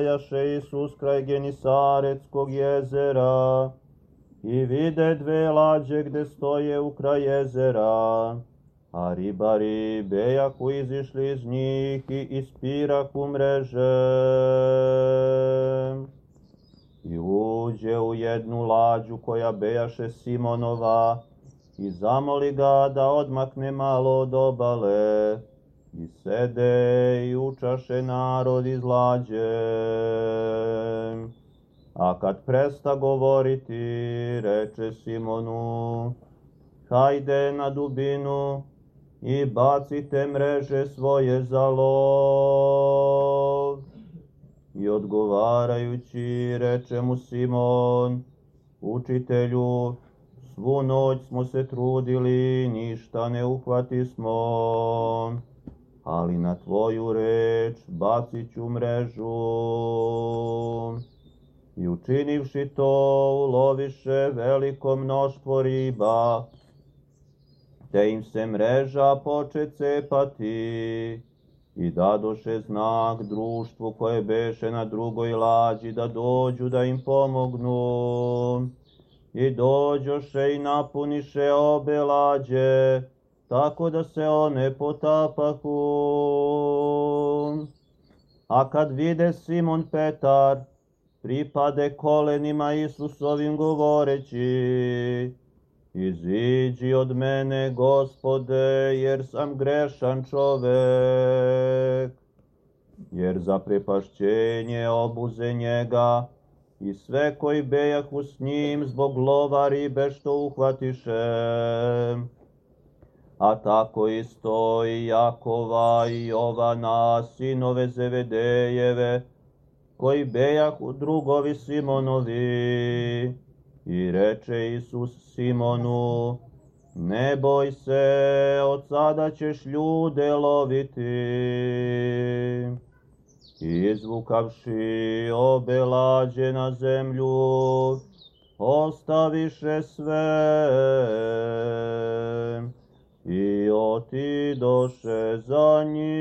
bejaše Isus kraj Genisaretskog jezera i vide dve lađe gde stoje u kraj jezera, a ribari bejaku izišli iz njih i ispiraku mreže. I uđe u jednu lađu koja bejaše Simonova i zamoli ga da odmakne malo od obale. I sede i učaše narod iz lađe. A kad presta govoriti, reče Simonu, hajde na dubinu i bacite mreže svoje za lov. I odgovarajući reče mu Simon, učitelju, svu noć smo se trudili, ništa ne uhvati smo, ali na tvoju reč bacit ću mrežu. I učinivši to, uloviše veliko mnoštvo riba, te im se mreža poče cepati i dadoše znak društvu koje beše na drugoj lađi da dođu da im pomognu. I dođoše i napuniše obe lađe, tako da se one potapahu. A kad vide Simon Petar, pripade kolenima Isusovim govoreći, Iziđi od mene, gospode, jer sam grešan čovek. Jer za prepašćenje obuze njega i sve koji bejahu s njim zbog lova ribe što uhvatiše. A tako isto i Jakova i Jovana, sinove Zevedejeve, koji bejahu drugovi Simonovi. I reče Isus Simonu, ne boj se, od sada ćeš ljude loviti. I izvukavši obe lađe na zemlju, ostaviše sve i otidoše za njim.